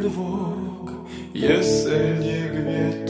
Львок, если не гнет